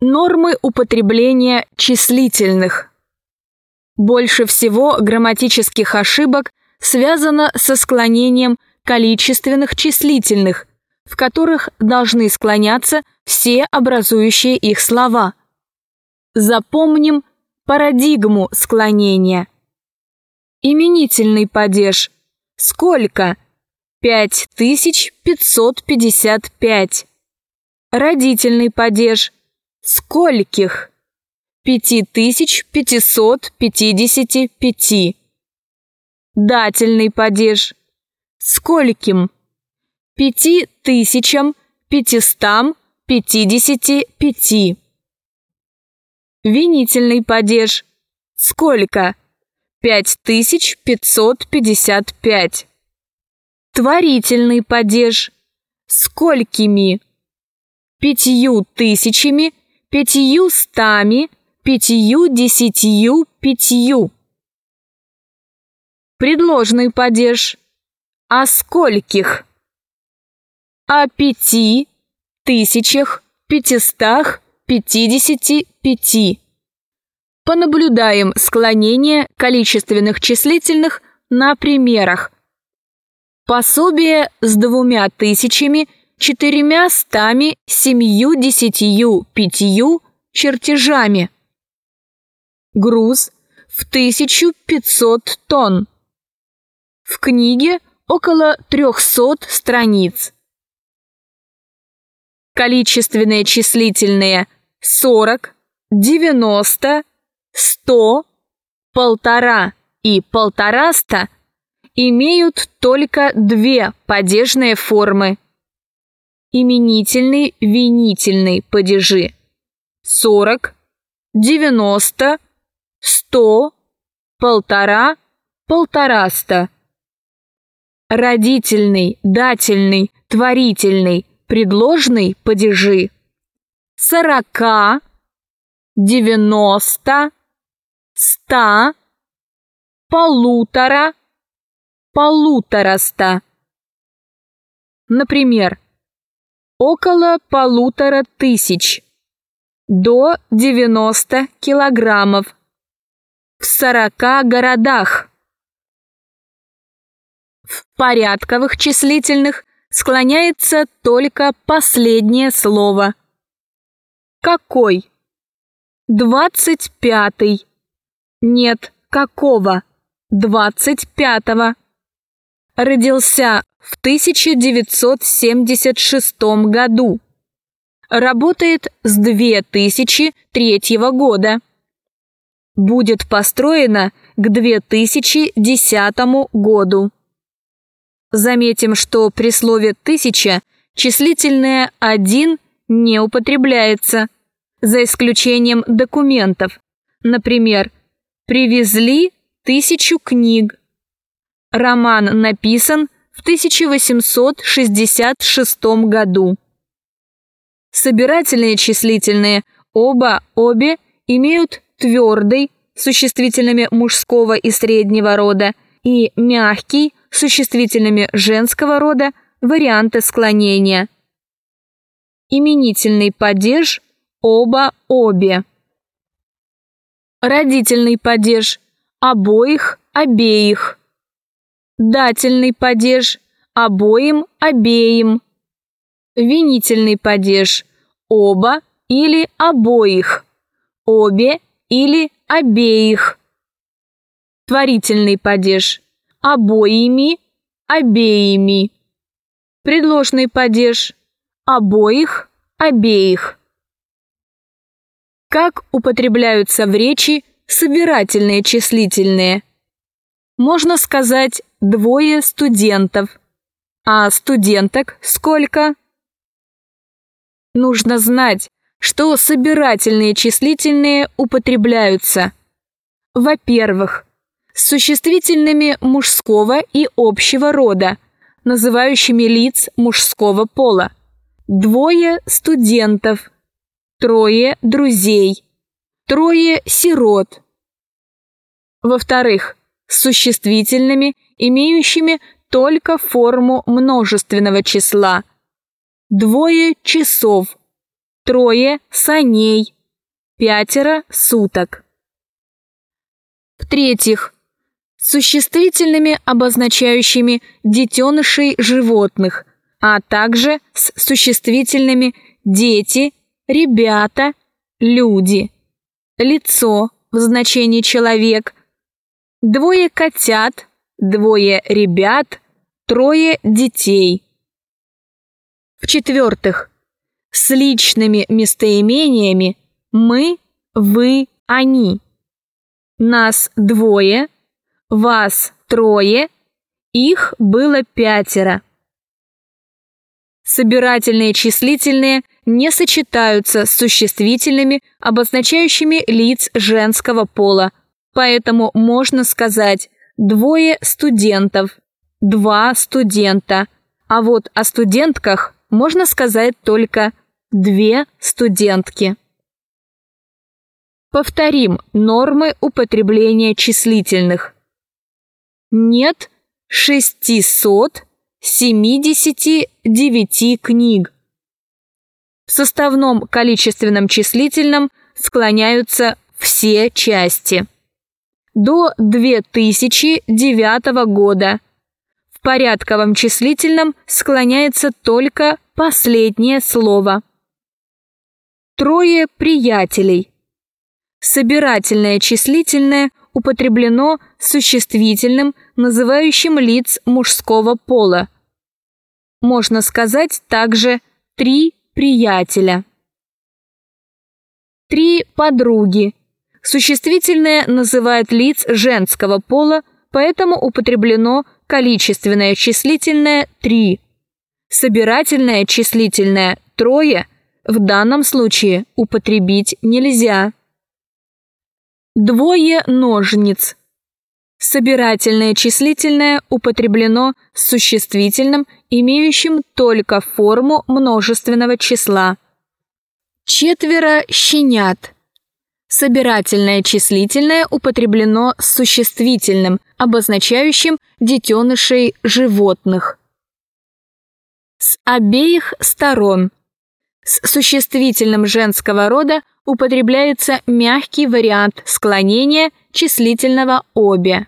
Нормы употребления числительных. Больше всего грамматических ошибок связано со склонением количественных числительных, в которых должны склоняться все образующие их слова. Запомним парадигму склонения. Именительный падеж. Сколько? 5555. Родительный падеж. Скольких? 5555. Дательный падеж. Скольким? Пяти тысячам пятистам пятидесяти пяти. Винительный падеж. Сколько? Пять тысяч пятьсот пятьдесят пять. Творительный падеж. Сколькими? Пятью тысячами пятью стами, пятью десятью пятью. Предложный падеж. О скольких? О пяти, тысячах, пятистах, пятидесяти пяти. Понаблюдаем склонение количественных числительных на примерах. Пособие с двумя тысячами четырьмя стами семью десятью пятью чертежами. Груз в 1500 тонн. В книге около 300 страниц. Количественные числительные 40, 90, 100, полтора и полтораста имеют только две падежные формы именительный, винительный падежи. 40, 90, 100, полтора, полтораста. Родительный, дательный, творительный, предложный падежи. Сорока, девяносто, ста, полутора, полутораста. Например, около полутора тысяч, до 90 килограммов, в 40 городах. В порядковых числительных склоняется только последнее слово. Какой? Двадцать пятый. Нет, какого? Двадцать пятого. Родился в 1976 году. Работает с 2003 года. Будет построена к 2010 году. Заметим, что при слове «тысяча» числительное «один» не употребляется, за исключением документов. Например, «привезли тысячу книг». Роман написан в 1866 году. Собирательные числительные оба, обе имеют твердый существительными мужского и среднего рода и мягкий существительными женского рода варианты склонения. Именительный падеж оба, обе. Родительный падеж обоих, обеих дательный падеж обоим, обеим, винительный падеж оба или обоих, обе или обеих, творительный падеж обоими, обеими, предложный падеж обоих, обеих. Как употребляются в речи собирательные числительные? Можно сказать двое студентов. А студенток сколько? Нужно знать, что собирательные числительные употребляются. Во-первых, с существительными мужского и общего рода, называющими лиц мужского пола. Двое студентов, трое друзей, трое сирот. Во-вторых, с существительными, имеющими только форму множественного числа. Двое часов, трое саней, пятеро суток. В-третьих, существительными, обозначающими детенышей животных, а также с существительными дети, ребята, люди, лицо в значении человек, двое котят, двое ребят, трое детей. В-четвертых, с личными местоимениями мы, вы, они. Нас двое, вас трое, их было пятеро. Собирательные числительные не сочетаются с существительными, обозначающими лиц женского пола, поэтому можно сказать двое студентов, два студента, а вот о студентках можно сказать только две студентки. Повторим нормы употребления числительных. Нет 679 книг. В составном количественном числительном склоняются все части. До 2009 года в порядковом числительном склоняется только последнее слово. Трое приятелей. Собирательное числительное употреблено существительным, называющим лиц мужского пола. Можно сказать также «три приятеля». Три подруги. Существительное называет лиц женского пола, поэтому употреблено количественное числительное «три». Собирательное числительное «трое» в данном случае употребить нельзя. Двое ножниц. Собирательное числительное употреблено с существительным, имеющим только форму множественного числа. Четверо щенят. Собирательное числительное употреблено с существительным, обозначающим детенышей животных. С обеих сторон. С существительным женского рода употребляется мягкий вариант склонения числительного «обе».